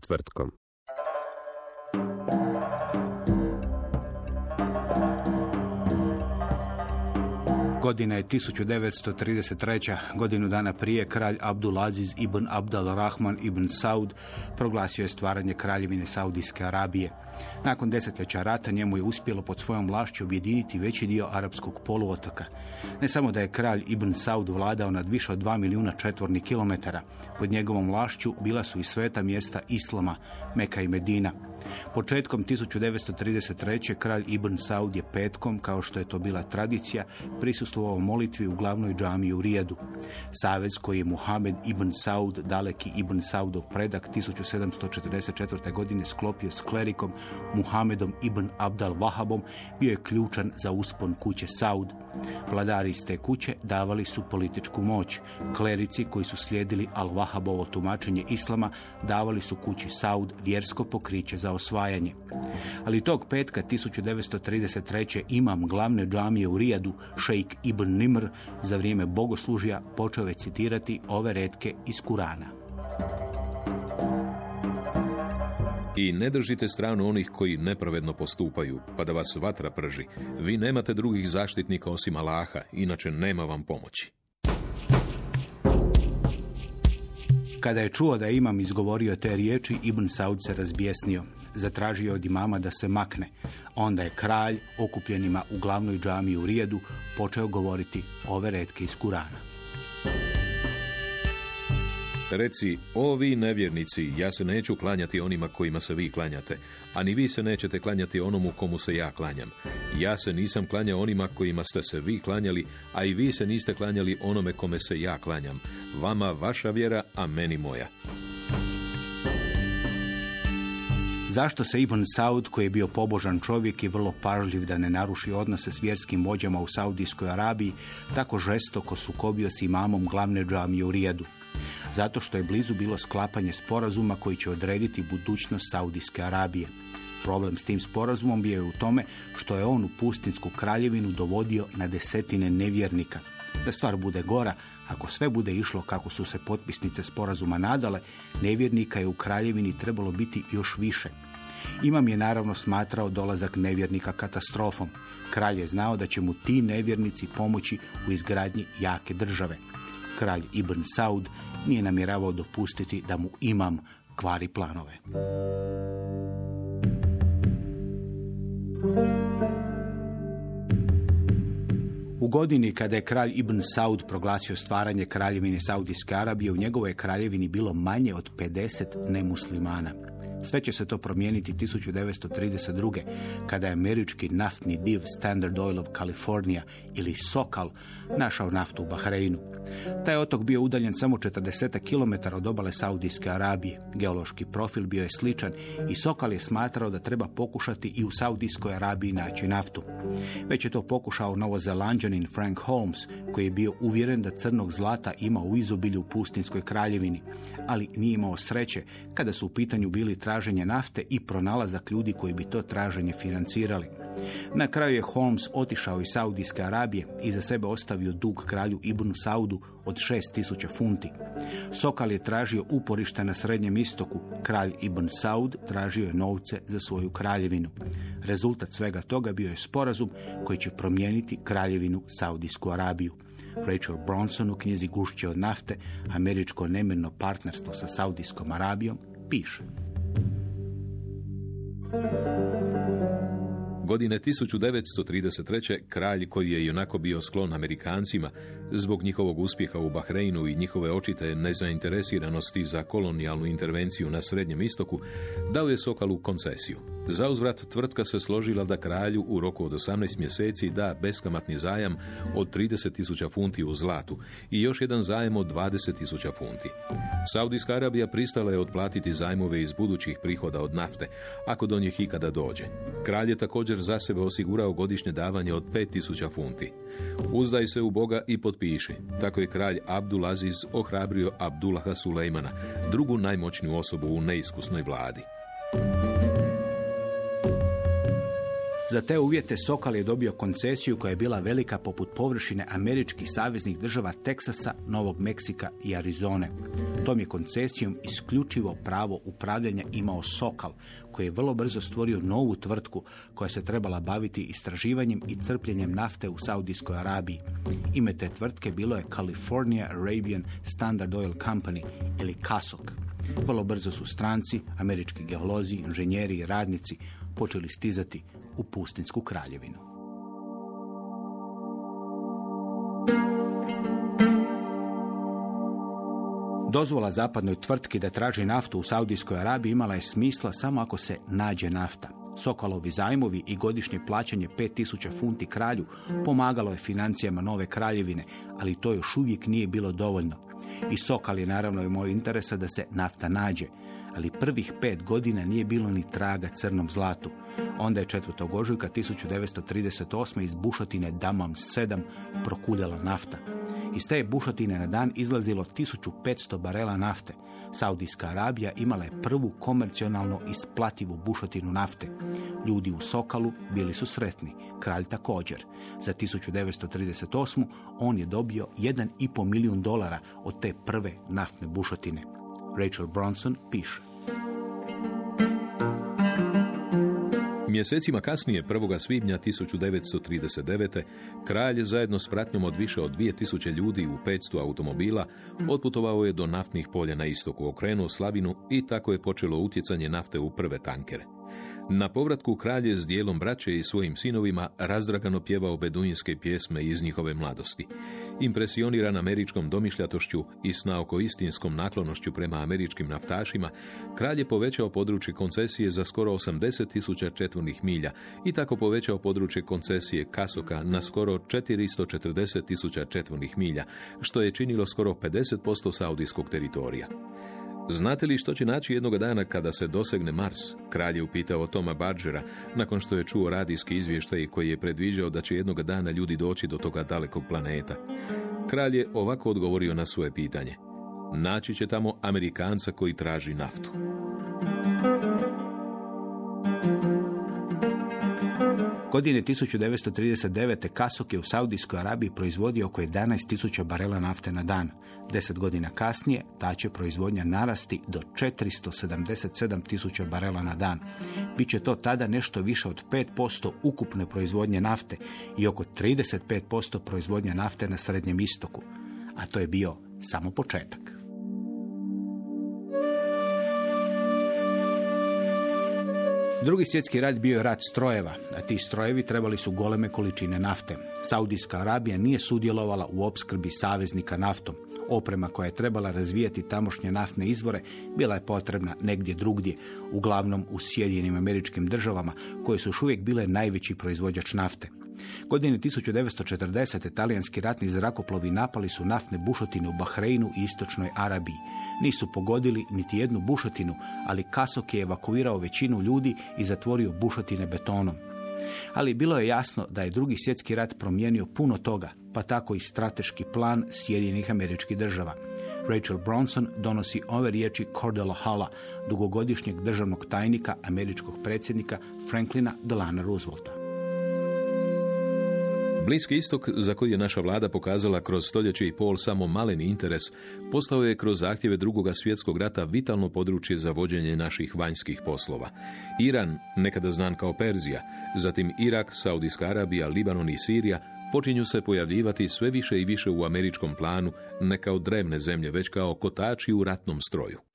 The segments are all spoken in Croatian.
Povijest Godina je 1933. Godinu dana prije kralj Abdulaziz ibn Abdal Rahman ibn Saud proglasio je stvaranje kraljevine Saudijske Arabije. Nakon desetljeća rata njemu je uspjelo pod svojom vlašću objediniti veći dio arapskog poluotoka. Ne samo da je kralj Ibn Saud vladao nad više od 2 milijuna četvornih kilometara, pod njegovom vlašću bila su i sveta mjesta Islama, Meka i Medina. Početkom 1933. kralj Ibn Saud je petkom, kao što je to bila tradicija, prisustvovao molitvi u glavnoj džamiji u Rijedu. Savez koji je Muhammed Ibn Saud, daleki Ibn Saudov predak, 1744. godine sklopio s klerikom Muhammedom Ibn Abdal Vahabom, bio je ključan za uspon kuće Saud. Vladari iz te kuće davali su političku moć. Klerici koji su slijedili Al-Vahabovo tumačenje islama davali su kući Saud vjersko pokriće za osvajanje. Ali tog petka 1933. imam glavne džamije u Rijadu, šejk Ibn Nimr, za vrijeme bogoslužja počeo je citirati ove retke iz Kurana. I ne držite stranu onih koji nepravedno postupaju, pa da vas vatra prži. Vi nemate drugih zaštitnika osim Allaha, inače nema vam pomoći. Kada je čuo da imam izgovorio te riječi, Ibn Saud se razbjesnio. Zatražio od imama da se makne. Onda je kralj, okupljenima u glavnoj džamiji u Rijedu, počeo govoriti ove retke iz Kurana. Reci, o vi nevjernici, ja se neću klanjati onima kojima se vi klanjate, a ni vi se nećete klanjati onomu komu se ja klanjam. Ja se nisam klanjao onima kojima ste se vi klanjali, a i vi se niste klanjali onome kome se ja klanjam. Vama vaša vjera, a meni moja. Zašto se Ibn Saud, koji je bio pobožan čovjek i vrlo pažljiv da ne naruši odnose s vjerskim vođama u Saudijskoj Arabiji, tako žestoko sukobio s imamom glavne džamije u Rijedu? Zato što je blizu bilo sklapanje sporazuma koji će odrediti budućnost Saudijske Arabije. Problem s tim sporazumom bio je u tome što je on u pustinsku kraljevinu dovodio na desetine nevjernika. Da stvar bude gora, ako sve bude išlo kako su se potpisnice sporazuma nadale, nevjernika je u kraljevini trebalo biti još više. Imam je naravno smatrao dolazak nevjernika katastrofom. Kralj je znao da će mu ti nevjernici pomoći u izgradnji jake države. Kralj Ibn Saud nije namjeravao dopustiti da mu imam kvari planove. U godini kada je kralj Ibn Saud proglasio stvaranje kraljevine Saudijske Arabije, u njegovoj je kraljevini bilo manje od 50 nemuslimana. Sve će se to promijeniti 1932. kada je američki naftni div Standard Oil of California ili Sokal našao naftu u Bahreinu. Taj otok bio udaljen samo 40 km od obale Saudijske Arabije. Geološki profil bio je sličan i Sokal je smatrao da treba pokušati i u Saudijskoj Arabiji naći naftu. Već je to pokušao novozelanđanin Frank Holmes, koji je bio uvjeren da crnog zlata ima u izobilju u pustinskoj kraljevini, ali nije imao sreće kada su u pitanju bili traženje nafte i pronalazak ljudi koji bi to traženje financirali. Na kraju je Holmes otišao iz Saudijske Arabije i za sebe ostavio dug kralju Ibn Saudu od 6000 funti. Sokal je tražio uporište na Srednjem istoku, kralj Ibn Saud tražio je novce za svoju kraljevinu. Rezultat svega toga bio je sporazum koji će promijeniti kraljevinu Saudijsku Arabiju. Rachel Bronson u knjizi Gušće od nafte, američko nemirno partnerstvo sa Saudijskom Arabijom, piše. Godine 1933. kralj koji je ionako bio sklon Amerikancima zbog njihovog uspjeha u Bahreinu i njihove očite nezainteresiranosti za kolonijalnu intervenciju na Srednjem istoku, dao je Sokalu koncesiju. Za uzvrat tvrtka se složila da kralju u roku od 18 mjeseci da beskamatni zajam od 30.000 funti u zlatu i još jedan zajam od 20.000 funti. Saudijska Arabija pristala je otplatiti zajmove iz budućih prihoda od nafte, ako do njih ikada dođe. Kralj je također za sebe osigurao godišnje davanje od 5000 funti. Uzdaj se u Boga i potpiši. Tako je kralj Abdulaziz ohrabrio Abdullaha Sulejmana, drugu najmoćniju osobu u neiskusnoj vladi. Za te uvjete Sokal je dobio koncesiju koja je bila velika poput površine američkih saveznih država Teksasa, Novog Meksika i Arizone. Tom je koncesijom isključivo pravo upravljanja imao Sokal, koji je vrlo brzo stvorio novu tvrtku koja se trebala baviti istraživanjem i crpljenjem nafte u Saudijskoj Arabiji. Ime te tvrtke bilo je California Arabian Standard Oil Company ili CASOC. Vrlo brzo su stranci, američki geolozi, inženjeri i radnici počeli stizati u Pustinsku kraljevinu. Dozvola zapadnoj tvrtki da traži naftu u Saudijskoj Arabiji imala je smisla samo ako se nađe nafta. Sokolovi zajmovi i godišnje plaćanje 5000 funti kralju pomagalo je financijama nove kraljevine, ali to još uvijek nije bilo dovoljno. I Sokal je naravno imao interesa da se nafta nađe, ali prvih pet godina nije bilo ni traga crnom zlatu. Onda je 4. ožujka 1938. iz bušotine Damam 7 prokuljala nafta. Iz te bušotine na dan izlazilo 1500 barela nafte. Saudijska Arabija imala je prvu komercionalno isplativu bušotinu nafte. Ljudi u Sokalu bili su sretni, kralj također. Za 1938. on je dobio 1,5 milijun dolara od te prve naftne bušotine. Rachel Bronson piše. Mjesecima kasnije, 1. svibnja 1939. kralj zajedno s pratnjom od više od 2000 ljudi u 500 automobila otputovao je do naftnih polja na istoku, okrenuo slavinu i tako je počelo utjecanje nafte u prve tankere. Na povratku kralje s dijelom braće i svojim sinovima razdragano pjevao beduinske pjesme iz njihove mladosti. Impresioniran američkom domišljatošću i s naoko istinskom naklonošću prema američkim naftašima, kralj povećao područje koncesije za skoro 80 tisuća četvornih milja i tako povećao područje koncesije Kasoka na skoro 440 tisuća četvornih milja, što je činilo skoro 50% saudijskog teritorija. Znate li što će naći jednog dana kada se dosegne Mars? Kralj je upitao Toma Bargera nakon što je čuo radijski izvještaj koji je predviđao da će jednog dana ljudi doći do toga dalekog planeta. Kralj je ovako odgovorio na svoje pitanje. Naći će tamo Amerikanca koji traži naftu. Godine 1939. Kasok je u Saudijskoj Arabiji proizvodio oko 11.000 barela nafte na dan. Deset godina kasnije ta će proizvodnja narasti do 477.000 barela na dan. Biće to tada nešto više od 5% ukupne proizvodnje nafte i oko 35% proizvodnje nafte na Srednjem istoku. A to je bio samo početak. Drugi svjetski rat bio je rat strojeva, a ti strojevi trebali su goleme količine nafte. Saudijska Arabija nije sudjelovala u opskrbi saveznika naftom. Oprema koja je trebala razvijati tamošnje naftne izvore bila je potrebna negdje drugdje, uglavnom u Sjedinjenim američkim državama, koje su uvijek bile najveći proizvođač nafte. Godine 1940. talijanski ratni zrakoplovi napali su naftne bušotine u Bahreinu i istočnoj Arabiji. Nisu pogodili niti jednu bušotinu, ali Kasok je evakuirao većinu ljudi i zatvorio bušotine betonom. Ali bilo je jasno da je drugi svjetski rat promijenio puno toga, pa tako i strateški plan Sjedinjenih američkih država. Rachel Bronson donosi ove riječi Cordella Halla, dugogodišnjeg državnog tajnika američkog predsjednika Franklina Delana Roosevelta. Bliski istok, za koji je naša vlada pokazala kroz stoljeće i pol samo maleni interes, postao je kroz zahtjeve drugoga svjetskog rata vitalno područje za vođenje naših vanjskih poslova. Iran, nekada znan kao Perzija, zatim Irak, Saudijska Arabija, Libanon i Sirija, počinju se pojavljivati sve više i više u američkom planu, ne kao drevne zemlje, već kao kotači u ratnom stroju.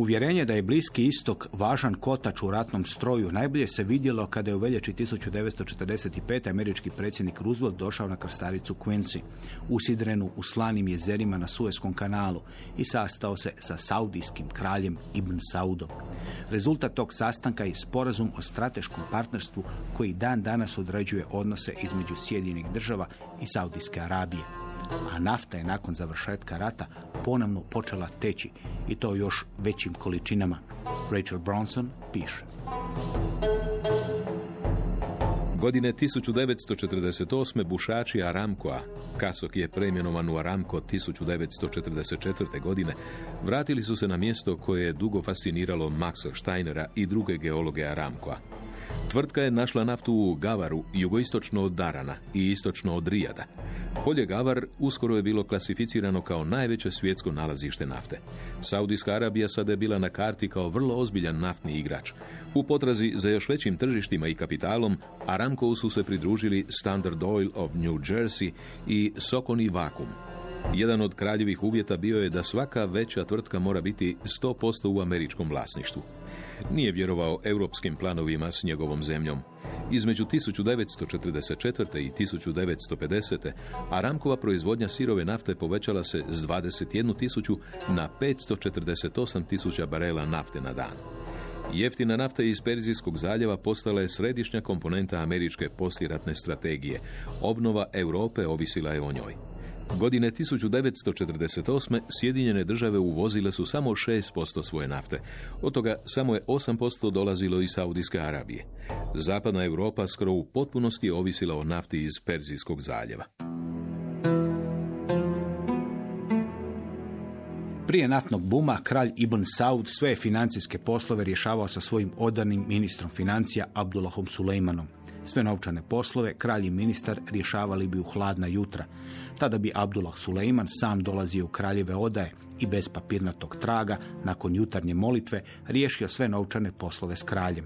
Uvjerenje da je Bliski istok važan kotač u ratnom stroju najbolje se vidjelo kada je u veljači 1945. američki predsjednik Roosevelt došao na krstaricu Quincy, usidrenu u slanim jezerima na Suezkom kanalu i sastao se sa saudijskim kraljem Ibn Saudom. Rezultat tog sastanka je sporazum o strateškom partnerstvu koji dan danas određuje odnose između Sjedinjenih država i Saudijske Arabije a nafta je nakon završetka rata ponovno počela teći i to još većim količinama. Rachel Bronson piše. Godine 1948. bušači Aramkoa, Kasok je preimenovan u Aramko 1944. godine, vratili su se na mjesto koje je dugo fasciniralo Maxa Steinera i druge geologe Aramkoa. Tvrtka je našla naftu u Gavaru, jugoistočno od Darana i istočno od Rijada. Polje Gavar uskoro je bilo klasificirano kao najveće svjetsko nalazište nafte. Saudijska Arabija sada je bila na karti kao vrlo ozbiljan naftni igrač. U potrazi za još većim tržištima i kapitalom, Aramco su se pridružili Standard Oil of New Jersey i Sokoni Vacuum. Jedan od kraljevih uvjeta bio je da svaka veća tvrtka mora biti 100% u američkom vlasništvu. Nije vjerovao europskim planovima s njegovom zemljom. Između 1944. i 1950. Aramkova proizvodnja sirove nafte povećala se s 21.000 na 548.000 barela nafte na dan. Jeftina nafta iz Perzijskog zaljeva postala je središnja komponenta američke poslijeratne strategije. Obnova Europe ovisila je o njoj. Godine 1948. Sjedinjene države uvozile su samo 6% svoje nafte. Od toga samo je 8% dolazilo iz Saudijske Arabije. Zapadna Europa skoro u potpunosti ovisila o nafti iz Perzijskog zaljeva. Prije naftnog buma, kralj Ibn Saud sve financijske poslove rješavao sa svojim odanim ministrom financija Abdullahom Sulejmanom. Sve novčane poslove kralj i ministar rješavali bi u hladna jutra. Tada bi Abdullah Sulejman sam dolazio u kraljeve odaje i bez papirnatog traga, nakon jutarnje molitve, riješio sve novčane poslove s kraljem.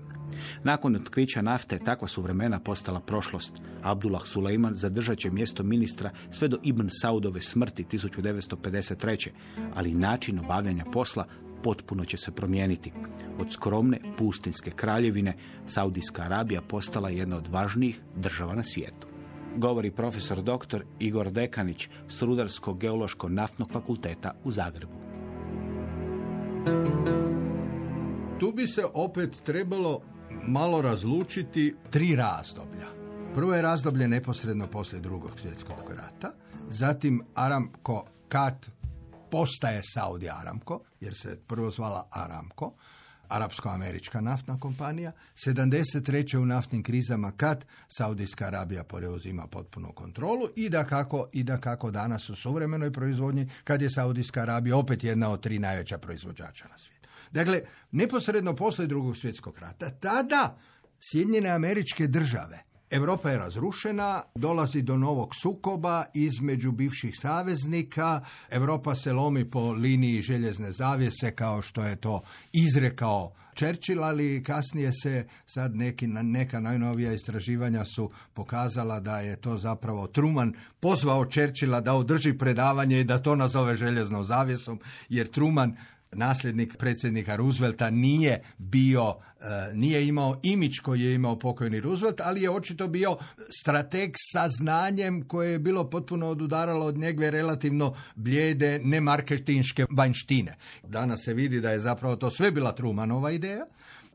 Nakon otkrića nafte, takva su vremena postala prošlost. Abdullah Sulejman zadržat će mjesto ministra sve do Ibn Saudove smrti 1953. Ali način obavljanja posla potpuno će se promijeniti. Od skromne pustinske kraljevine Saudijska Arabija postala jedna od važnijih država na svijetu. Govori profesor dr. Igor Dekanić s Rudarskog geološko-naftnog fakulteta u Zagrebu. Tu bi se opet trebalo malo razlučiti tri razdoblja. Prvo je razdoblje neposredno poslije drugog svjetskog rata, zatim Aramko Kat postaje Saudi Aramco, jer se prvo zvala Aramco, arapsko-američka naftna kompanija. 73. u naftnim krizama kad Saudijska Arabija preuzima potpunu kontrolu i da kako, i da kako danas u suvremenoj proizvodnji kad je Saudijska Arabija opet jedna od tri najveća proizvođača na svijetu. Dakle, neposredno poslije drugog svjetskog rata, tada Sjedinjene američke države Europa je razrušena, dolazi do novog sukoba između bivših saveznika, Europa se lomi po liniji željezne zavjese kao što je to izrekao Churchill, ali kasnije se sad neki, neka najnovija istraživanja su pokazala da je to zapravo Truman pozvao Churchilla da održi predavanje i da to nazove željeznom zavjesom, jer Truman nasljednik predsjednika Roosevelta nije bio, e, nije imao imić koji je imao pokojni Roosevelt, ali je očito bio strateg sa znanjem koje je bilo potpuno odudaralo od njegove relativno blijede nemarketinške vanjštine. Danas se vidi da je zapravo to sve bila Trumanova ideja,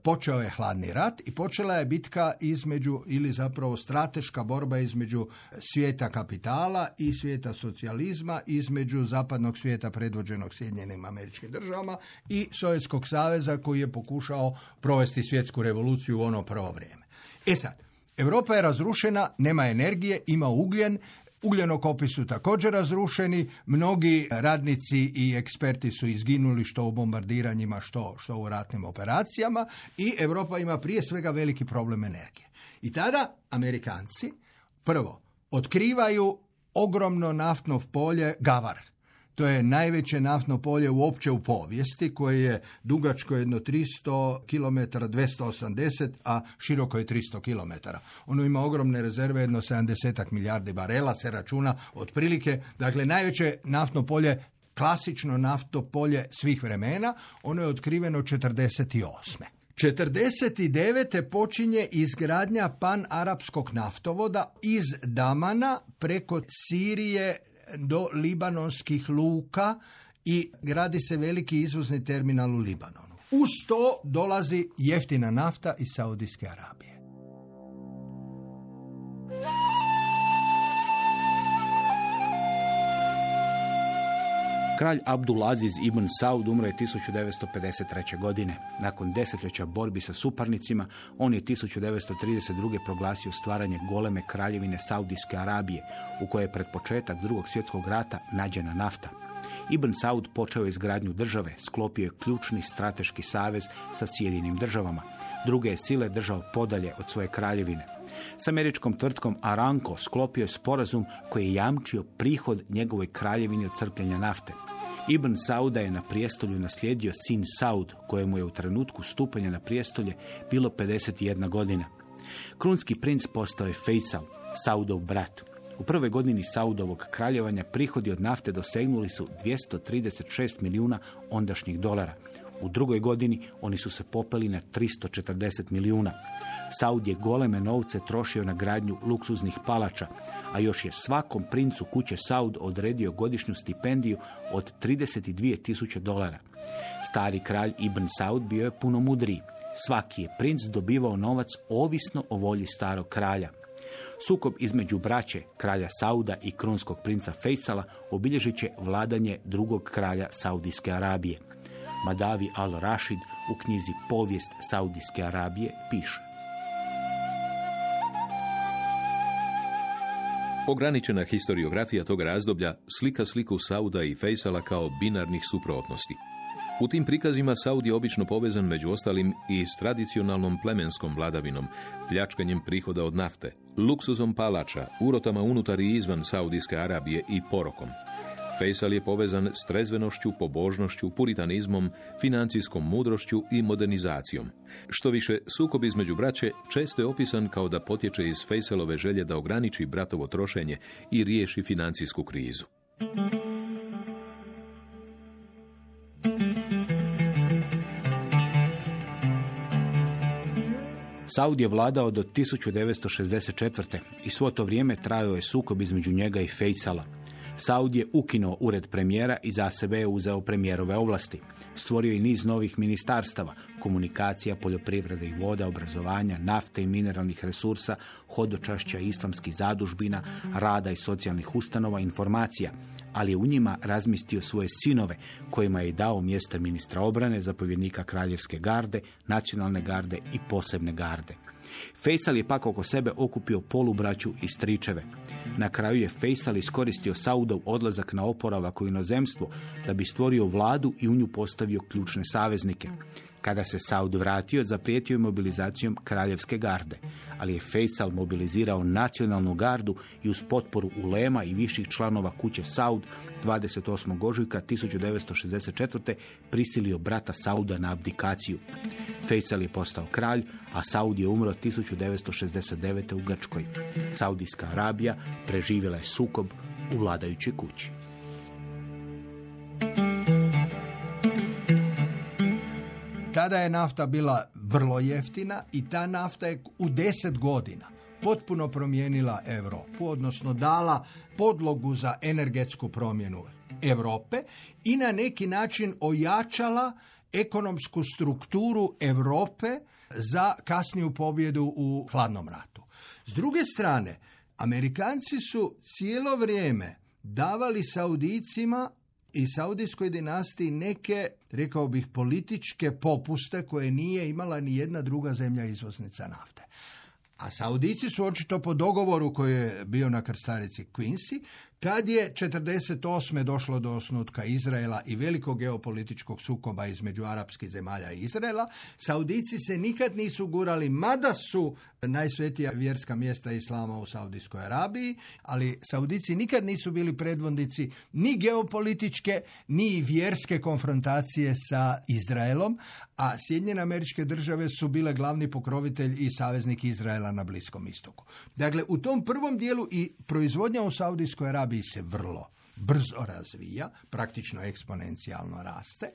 počeo je hladni rat i počela je bitka između ili zapravo strateška borba između svijeta kapitala i svijeta socijalizma, između zapadnog svijeta predvođenog Sjedinjenim američkim državama i Sovjetskog saveza koji je pokušao provesti svjetsku revoluciju u ono prvo vrijeme. E sad, Europa je razrušena, nema energije, ima ugljen, Ugljenokopi su također razrušeni, mnogi radnici i eksperti su izginuli što u bombardiranjima, što, što u ratnim operacijama i Europa ima prije svega veliki problem energije. I tada Amerikanci prvo otkrivaju ogromno naftno polje Gavar, to je najveće naftno polje uopće u povijesti koje je dugačko jedno 300 km, 280, a široko je 300 km. Ono ima ogromne rezerve, jedno 70 milijardi barela se računa otprilike. Dakle, najveće naftno polje klasično naftopolje svih vremena. Ono je otkriveno 48. 49. počinje izgradnja pan-arapskog naftovoda iz Damana preko Sirije do libanonskih luka i gradi se veliki izvozni terminal u Libanonu. Uz to dolazi jeftina nafta iz Saudijske Arabije. Kralj Abdulaziz ibn Saud umro je 1953. godine. Nakon desetljeća borbi sa suparnicima, on je 1932. proglasio stvaranje goleme kraljevine Saudijske Arabije, u kojoj je pred početak drugog svjetskog rata nađena nafta. Ibn Saud počeo je izgradnju države, sklopio je ključni strateški savez sa Sjedinim državama. Druge je sile držao podalje od svoje kraljevine. S američkom tvrtkom Aranko sklopio je sporazum koji je jamčio prihod njegovoj kraljevini od crpljenja nafte. Ibn Sauda je na prijestolju naslijedio sin Saud, kojemu je u trenutku stupanja na prijestolje bilo 51 godina. Krunski princ postao je Faisal, Saudov brat. U prvoj godini Saudovog kraljevanja prihodi od nafte dosegnuli su 236 milijuna ondašnjih dolara. U drugoj godini oni su se popeli na 340 milijuna. Saud je goleme novce trošio na gradnju luksuznih palača, a još je svakom princu kuće Saud odredio godišnju stipendiju od 32 tisuće dolara. Stari kralj Ibn Saud bio je puno mudriji. Svaki je princ dobivao novac ovisno o volji starog kralja. Sukob između braće kralja Sauda i krunskog princa Fejsala obilježit će vladanje drugog kralja Saudijske Arabije. Madavi al-Rashid u knjizi Povijest Saudijske Arabije piše. Ograničena historiografija tog razdoblja slika sliku Sauda i Fejsala kao binarnih suprotnosti. U tim prikazima Saud je obično povezan među ostalim i s tradicionalnom plemenskom vladavinom, pljačkanjem prihoda od nafte, luksuzom palača, urotama unutar i izvan Saudijske Arabije i porokom. Fejsal je povezan s trezvenošću, pobožnošću, puritanizmom, financijskom mudrošću i modernizacijom. Što više, sukob između braće često je opisan kao da potječe iz Fejsalove želje da ograniči bratovo trošenje i riješi financijsku krizu. Saud je vladao do 1964. i svo to vrijeme trajao je sukob između njega i Fejsala. Saud je ukinuo ured premijera i za sebe je uzeo premijerove ovlasti. Stvorio je niz novih ministarstava, komunikacija, poljoprivrede i voda, obrazovanja, nafte i mineralnih resursa, hodočašća islamskih zadužbina, rada i socijalnih ustanova, informacija, ali je u njima razmistio svoje sinove, kojima je dao mjesta ministra obrane, zapovjednika kraljevske garde, nacionalne garde i posebne garde. Fejsal je pak oko sebe okupio polubraću i stričeve. Na kraju je Fejsal iskoristio Saudov odlazak na oporavak u inozemstvo da bi stvorio vladu i u nju postavio ključne saveznike. Kada se Saud vratio, zaprijetio je mobilizacijom kraljevske garde, ali je Fejsal mobilizirao nacionalnu gardu i uz potporu ulema i viših članova kuće Saud 28. ožujka 1964. prisilio brata Sauda na abdikaciju. Fejsal je postao kralj, a Saud je umro 1969. u Grčkoj. Saudijska Arabija preživjela je sukob u vladajućoj kući. Tada je nafta bila vrlo jeftina i ta nafta je u deset godina potpuno promijenila Europu, odnosno dala podlogu za energetsku promjenu Europe i na neki način ojačala ekonomsku strukturu Europe za kasniju pobjedu u hladnom ratu. S druge strane, Amerikanci su cijelo vrijeme davali Saudicima i Saudijskoj dinastiji neke, rekao bih, političke popuste koje nije imala ni jedna druga zemlja izvoznica nafte. A Saudici su očito po dogovoru koji je bio na krstarici Quincy, kad je 48. došlo do osnutka Izraela i velikog geopolitičkog sukoba između arapskih zemalja i Izraela, Saudici se nikad nisu gurali, mada su najsvetija vjerska mjesta Islama u Saudijskoj Arabiji, ali Saudici nikad nisu bili predvodnici ni geopolitičke, ni vjerske konfrontacije sa Izraelom, a Sjedinjene američke države su bile glavni pokrovitelj i saveznik Izraela na Bliskom istoku. Dakle, u tom prvom dijelu i proizvodnja u Saudijskoj Arabiji se vrlo brzo razvija, praktično eksponencijalno raste.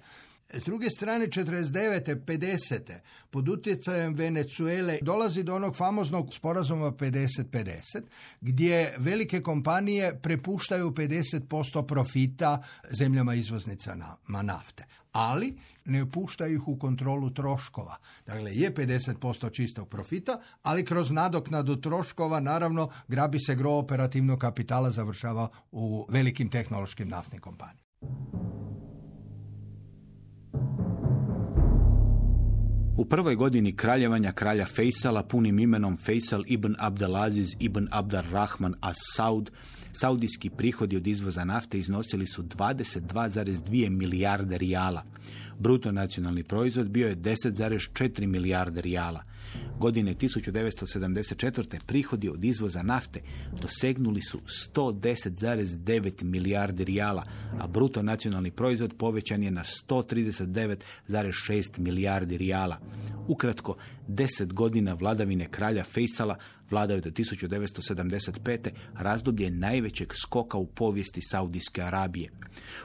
S druge strane, 49. 50. pod utjecajem Venezuele dolazi do onog famoznog sporazuma 50-50, gdje velike kompanije prepuštaju 50% profita zemljama izvoznicama nafte. Ali ne puštaju ih u kontrolu troškova. Dakle, je 50% čistog profita, ali kroz nadoknadu troškova, naravno, grabi se gro operativnog kapitala završava u velikim tehnološkim naftnim kompanijama. U prvoj godini kraljevanja kralja Fejsala punim imenom Fejsal ibn Abdelaziz ibn Abdar Rahman as Saud, saudijski prihodi od izvoza nafte iznosili su 22,2 milijarde rijala. Bruto nacionalni proizvod bio je 10,4 milijarde rijala. Godine 1974. prihodi od izvoza nafte dosegnuli su 110,9 milijardi rijala, a bruto nacionalni proizvod povećan je na 139,6 milijardi rijala. Ukratko, deset godina vladavine kralja Fejsala vladaju do 1975. razdoblje najvećeg skoka u povijesti Saudijske Arabije.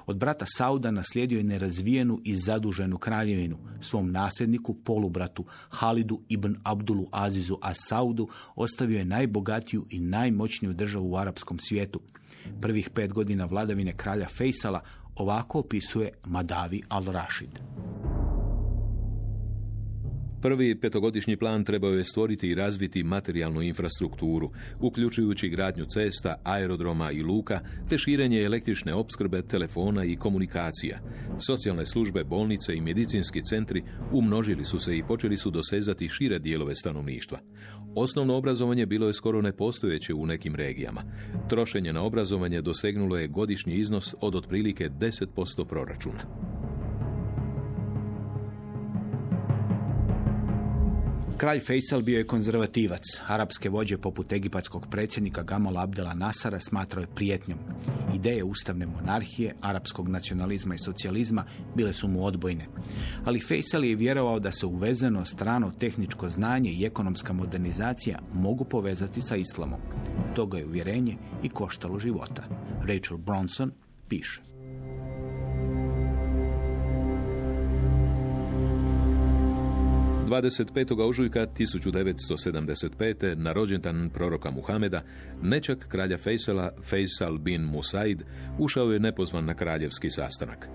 Od brata Sauda naslijedio je nerazvijenu i zaduženu kraljevinu, svom nasljedniku, polubratu Halidu ibn Abdulu Azizu a Saudu ostavio je najbogatiju i najmoćniju državu u arapskom svijetu. Prvih pet godina vladavine kralja Fejsala ovako opisuje Madavi al-Rashid. Prvi petogodišnji plan trebao je stvoriti i razviti materijalnu infrastrukturu, uključujući gradnju cesta, aerodroma i luka, te širenje električne opskrbe, telefona i komunikacija. Socijalne službe, bolnice i medicinski centri umnožili su se i počeli su dosezati šire dijelove stanovništva. Osnovno obrazovanje bilo je skoro nepostojeće u nekim regijama. Trošenje na obrazovanje dosegnulo je godišnji iznos od otprilike 10% proračuna. Kralj Faisal bio je konzervativac. Arapske vođe poput egipatskog predsjednika Gamal Abdela Nasara smatrao je prijetnjom. Ideje ustavne monarhije, arapskog nacionalizma i socijalizma bile su mu odbojne. Ali Faisal je vjerovao da se uvezeno strano tehničko znanje i ekonomska modernizacija mogu povezati sa islamom. Toga je uvjerenje i koštalo života. Rachel Bronson piše. 25. ožujka 1975. na rođendan proroka Muhameda, nečak kralja Fejsala, Fejsal bin Musaid, ušao je nepozvan na kraljevski sastanak.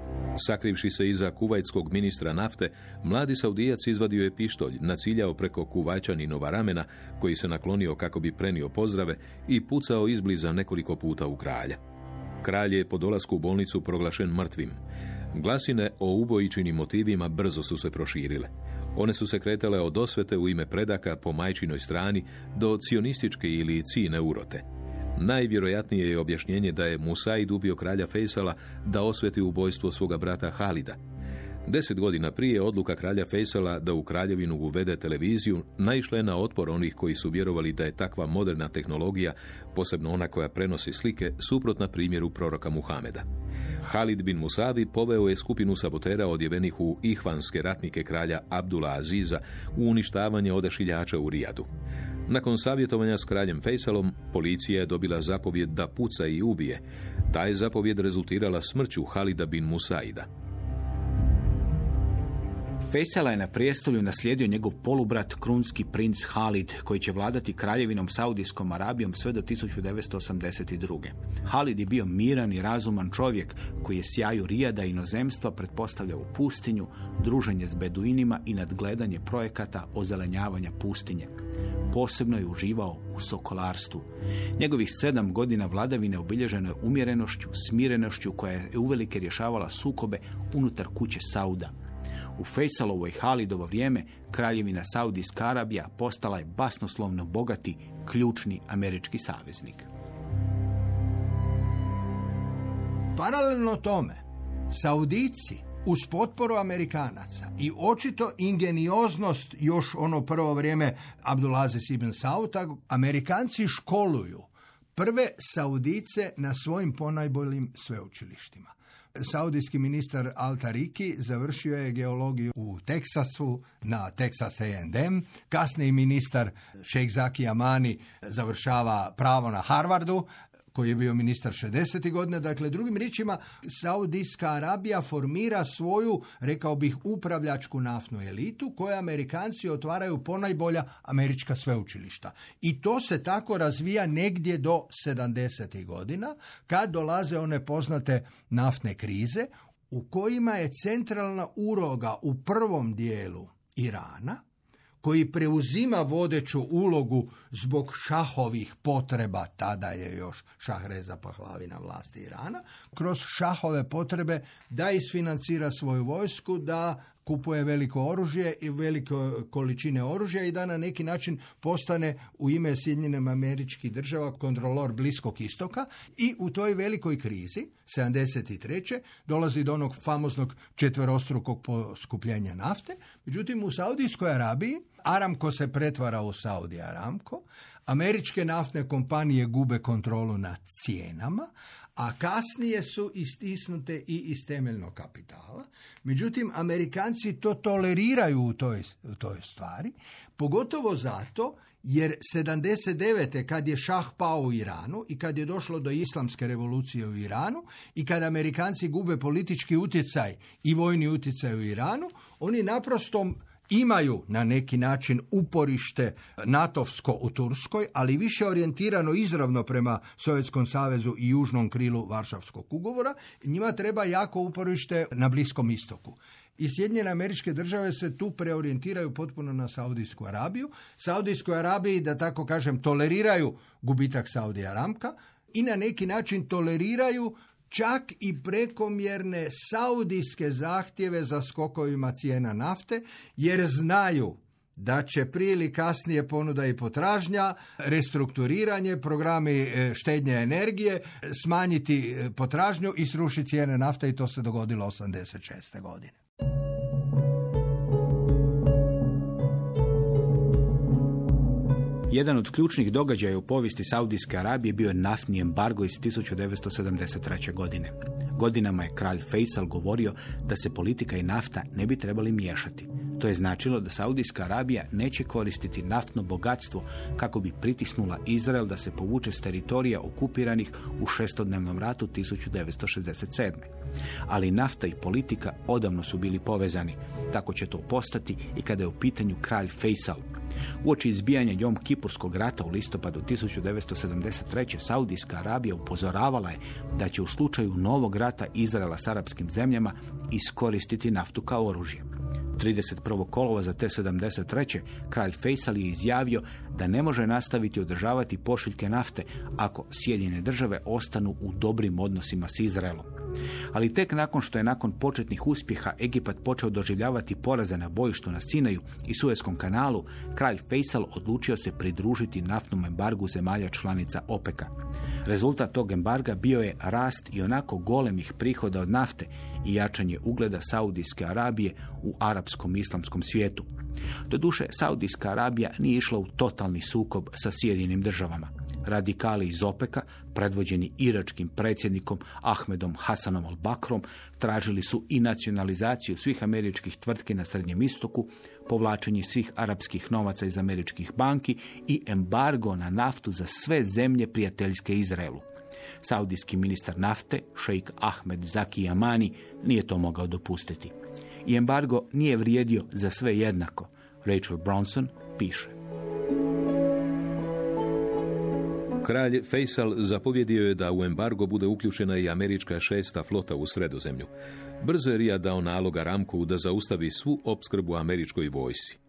Sakrivši se iza kuvajtskog ministra nafte, mladi saudijac izvadio je pištolj, naciljao preko kuvajčaninova ramena, koji se naklonio kako bi prenio pozdrave i pucao izbliza nekoliko puta u kralja. Kralj je po dolasku u bolnicu proglašen mrtvim. Glasine o ubojičinim motivima brzo su se proširile. One su se kretale od osvete u ime predaka po majčinoj strani do cionističke ili cijne urote. Najvjerojatnije je objašnjenje da je Musaid ubio kralja Fejsala da osveti ubojstvo svoga brata Halida. Deset godina prije odluka kralja Fejsala da u kraljevinu uvede televiziju naišla je na otpor onih koji su vjerovali da je takva moderna tehnologija, posebno ona koja prenosi slike, suprotna primjeru proroka Muhameda. Halid bin Musavi poveo je skupinu sabotera odjevenih u ihvanske ratnike kralja Abdula Aziza u uništavanje odašiljača u Rijadu. Nakon savjetovanja s kraljem Fejsalom, policija je dobila zapovjed da puca i ubije. Ta je zapovjed rezultirala smrću Halida bin Musaida. Fesala je na prijestolju naslijedio njegov polubrat krunski princ Halid, koji će vladati kraljevinom Saudijskom Arabijom sve do 1982. Halid je bio miran i razuman čovjek koji je sjaju rijada i inozemstva pretpostavljao pustinju, druženje s beduinima i nadgledanje projekata ozelenjavanja pustinje. Posebno je uživao u sokolarstvu. Njegovih sedam godina vladavine obilježeno je umjerenošću, smirenošću koja je uvelike rješavala sukobe unutar kuće Sauda. U Fejsalovo i Halidovo vrijeme kraljevina Saudijska Arabija postala je basnoslovno bogati ključni američki saveznik. Paralelno tome, Saudici uz potporu Amerikanaca i očito ingenioznost još ono prvo vrijeme Abdulaziz ibn Sauta, Amerikanci školuju prve Saudice na svojim ponajboljim sveučilištima. Saudijski ministar Al-Tariki završio je geologiju u Teksasu na Texas A&M. Kasniji ministar Sheikh Zaki Amani završava pravo na Harvardu. Koji je bio ministar 60. godine. Dakle, drugim riječima, Saudijska Arabija formira svoju, rekao bih, upravljačku naftnu elitu koje Amerikanci otvaraju ponajbolja američka sveučilišta. I to se tako razvija negdje do 70. godina, kad dolaze one poznate naftne krize, u kojima je centralna uroga u prvom dijelu Irana, koji preuzima vodeću ulogu zbog šahovih potreba, tada je još Šahreza Pahlavi na vlasti Irana, kroz šahove potrebe da isfinancira svoju vojsku, da kupuje veliko oružje i velike količine oružja i da na neki način postane u ime Sjedinjenim američkih država kontrolor Bliskog istoka i u toj velikoj krizi 73. dolazi do onog famoznog četverostrukog poskupljenja nafte. Međutim, u Saudijskoj Arabiji Aramko se pretvara u Saudi Aramko, američke naftne kompanije gube kontrolu nad cijenama, a kasnije su istisnute i iz temeljnog kapitala. Međutim, Amerikanci to toleriraju u toj, u toj stvari, pogotovo zato jer 79. kad je šah pao u Iranu i kad je došlo do islamske revolucije u Iranu i kad Amerikanci gube politički utjecaj i vojni utjecaj u Iranu, oni naprosto imaju na neki način uporište natovsko u Turskoj, ali više orijentirano izravno prema Sovjetskom savezu i južnom krilu Varšavskog ugovora. Njima treba jako uporište na Bliskom istoku. I Sjedinjene američke države se tu preorijentiraju potpuno na Saudijsku Arabiju. Saudijskoj Arabiji, da tako kažem, toleriraju gubitak Saudija Aramka i na neki način toleriraju čak i prekomjerne saudijske zahtjeve za skokovima cijena nafte, jer znaju da će prije ili kasnije ponuda i potražnja, restrukturiranje, programi e, štednje energije, smanjiti e, potražnju i srušiti cijene nafte i to se dogodilo 86. godine. Jedan od ključnih događaja u povijesti Saudijske Arabije bio je naftni embargo iz 1973. godine. Godinama je kralj Faisal govorio da se politika i nafta ne bi trebali miješati. To je značilo da Saudijska Arabija neće koristiti naftno bogatstvo kako bi pritisnula Izrael da se povuče s teritorija okupiranih u šestodnevnom ratu 1967. Ali nafta i politika odavno su bili povezani. Tako će to postati i kada je u pitanju kralj Faisal. Uoči izbijanja Jom Kipurskog rata u listopadu 1973. Saudijska Arabija upozoravala je da će u slučaju novog rata Izraela s arapskim zemljama iskoristiti naftu kao oružje. 31. kolova za te 73. kralj Faisal je izjavio da ne može nastaviti održavati pošiljke nafte ako Sjedinjene države ostanu u dobrim odnosima s Izraelom. Ali tek nakon što je nakon početnih uspjeha Egipat počeo doživljavati poraze na bojištu na Sinaju i Suezkom kanalu, kralj Faisal odlučio se pridružiti naftnom embargu zemalja članica OPEC-a. Rezultat tog embarga bio je rast i onako golemih prihoda od nafte i jačanje ugleda Saudijske Arabije u arapskom islamskom svijetu. Doduše, Saudijska Arabija nije išla u totalni sukob sa Sjedinim državama. Radikali iz Opeka, predvođeni iračkim predsjednikom Ahmedom Hasanom al-Bakrom, tražili su i nacionalizaciju svih američkih tvrtki na Srednjem istoku, povlačenje svih arapskih novaca iz američkih banki i embargo na naftu za sve zemlje prijateljske Izraelu. Saudijski ministar nafte, šejk Ahmed Zaki Yamani, nije to mogao dopustiti. I embargo nije vrijedio za sve jednako. Rachel Bronson piše. Kralj Faisal zapovjedio je da u embargo bude uključena i američka šesta flota u sredozemlju. Brzo je Rija dao naloga Ramku da zaustavi svu opskrbu američkoj vojsi.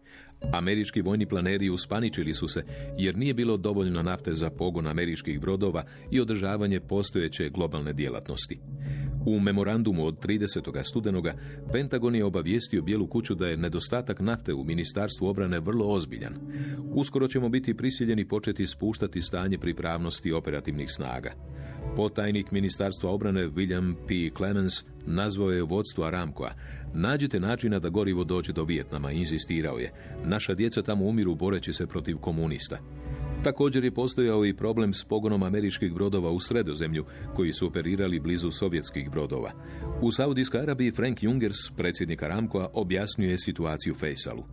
Američki vojni planeri uspaničili su se jer nije bilo dovoljno nafte za pogon američkih brodova i održavanje postojeće globalne djelatnosti. U memorandumu od 30. studenoga Pentagon je obavijestio Bijelu kuću da je nedostatak nafte u Ministarstvu obrane vrlo ozbiljan. Uskoro ćemo biti prisiljeni početi spuštati stanje pripravnosti operativnih snaga. Potajnik Ministarstva obrane William P. Clemens nazvao je vodstvo Aramkoa. Nađite načina da gorivo dođe do Vijetnama, inzistirao je. Naša djeca tamo umiru boreći se protiv komunista. Također je postojao i problem s pogonom američkih brodova u sredozemlju, koji su operirali blizu sovjetskih brodova. U Saudijskoj Arabiji Frank Jungers, predsjednik Aramkoa, objasnio je situaciju Fejsalu.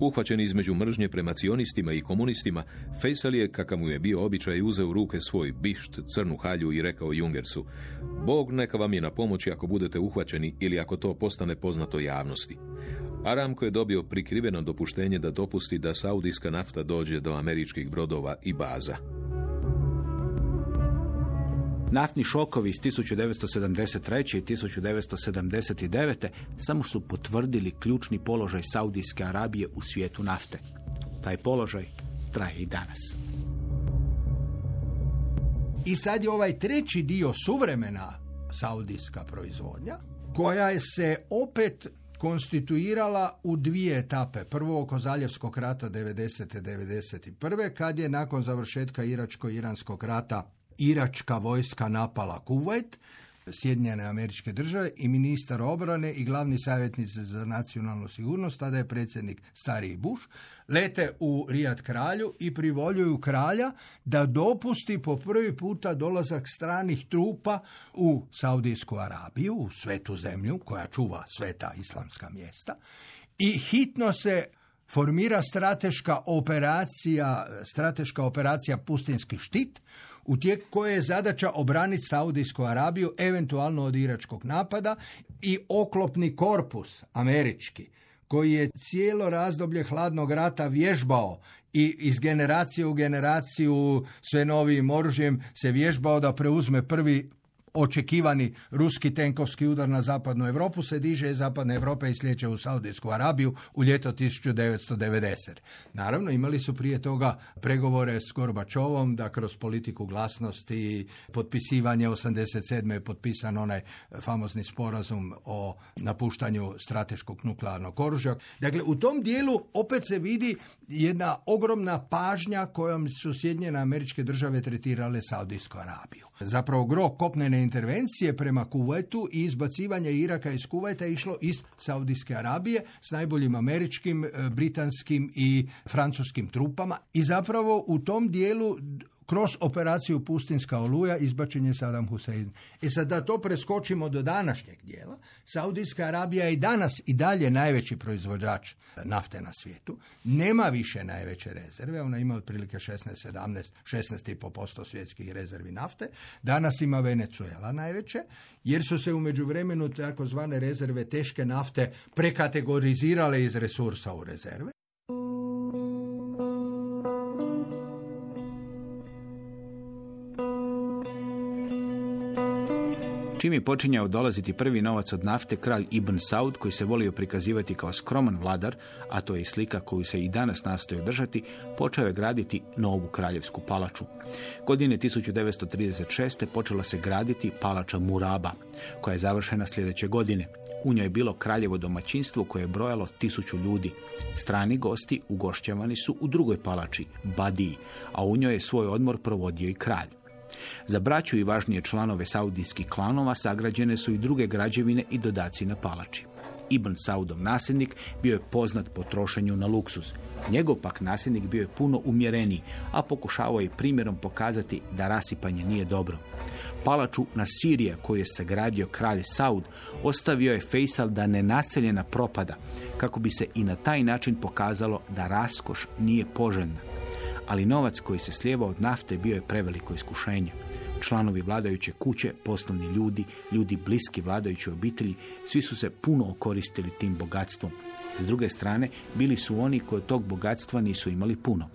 Uhvaćen između mržnje prema cionistima i komunistima, Fejsal je, kakav mu je bio običaj, uzeo ruke svoj bišt, crnu halju i rekao Jungersu, Bog neka vam je na pomoći ako budete uhvaćeni ili ako to postane poznato javnosti. Aramko je dobio prikriveno dopuštenje da dopusti da saudijska nafta dođe do američkih brodova i baza. Naftni šokovi iz 1973. i 1979. samo su potvrdili ključni položaj Saudijske Arabije u svijetu nafte. Taj položaj traje i danas. I sad je ovaj treći dio suvremena saudijska proizvodnja, koja se opet konstituirala u dvije etape. Prvo oko Zaljevskog rata 90. 91. kad je nakon završetka Iračko-Iranskog rata Iračka vojska napala Kuvajt, Sjedinjene američke države i ministar obrane i glavni savjetnik za nacionalnu sigurnost, tada je predsjednik Stariji Bush, lete u Rijad kralju i privoljuju kralja da dopusti po prvi puta dolazak stranih trupa u Saudijsku Arabiju, u svetu zemlju koja čuva sveta islamska mjesta. I hitno se formira strateška operacija, strateška operacija Pustinski štit, u tijek koje je zadaća obraniti Saudijsku Arabiju, eventualno od iračkog napada i oklopni korpus američki, koji je cijelo razdoblje hladnog rata vježbao i iz generacije u generaciju sve novim oružjem se vježbao da preuzme prvi očekivani ruski tenkovski udar na zapadnu Europu se diže iz zapadne Europe i slijeće u Saudijsku Arabiju u ljeto 1990. Naravno, imali su prije toga pregovore s Gorbačovom da kroz politiku glasnosti i potpisivanje 87. je potpisan onaj famozni sporazum o napuštanju strateškog nuklearnog oružja. Dakle, u tom dijelu opet se vidi jedna ogromna pažnja kojom su Sjedinjene američke države tretirale Saudijsku Arabiju. Zapravo gro kopnene intervencije prema Kuvajtu i izbacivanje Iraka iz Kuvajta išlo iz Saudijske Arabije s najboljim američkim, e, britanskim i francuskim trupama. I zapravo u tom dijelu kroz operaciju Pustinska oluja izbačen je Saddam Hussein. E sad da to preskočimo do današnjeg dijela, Saudijska Arabija je i danas i dalje najveći proizvođač nafte na svijetu. Nema više najveće rezerve, ona ima otprilike 16, 17, 16,5% svjetskih rezervi nafte. Danas ima Venezuela najveće, jer su se u međuvremenu takozvane rezerve teške nafte prekategorizirale iz resursa u rezerve. Čim je počinjao dolaziti prvi novac od nafte, kralj Ibn Saud, koji se volio prikazivati kao skroman vladar, a to je slika koju se i danas nastoji održati, počeo je graditi novu kraljevsku palaču. Godine 1936. počela se graditi palača Muraba, koja je završena sljedeće godine. U njoj je bilo kraljevo domaćinstvo koje je brojalo tisuću ljudi. Strani gosti ugošćavani su u drugoj palači, Badiji, a u njoj je svoj odmor provodio i kralj. Za braću i važnije članove saudijskih klanova sagrađene su i druge građevine i dodaci na palači. Ibn Saudov nasljednik bio je poznat po trošenju na luksuz. Njegov pak nasljednik bio je puno umjereniji, a pokušavao je primjerom pokazati da rasipanje nije dobro. Palaču na Sirije koju je sagradio kralj Saud ostavio je Fejsal da nenaseljena propada, kako bi se i na taj način pokazalo da raskoš nije poželjna ali novac koji se slijeva od nafte bio je preveliko iskušenje. Članovi vladajuće kuće, poslovni ljudi, ljudi bliski vladajućoj obitelji, svi su se puno okoristili tim bogatstvom. S druge strane, bili su oni koji od tog bogatstva nisu imali puno.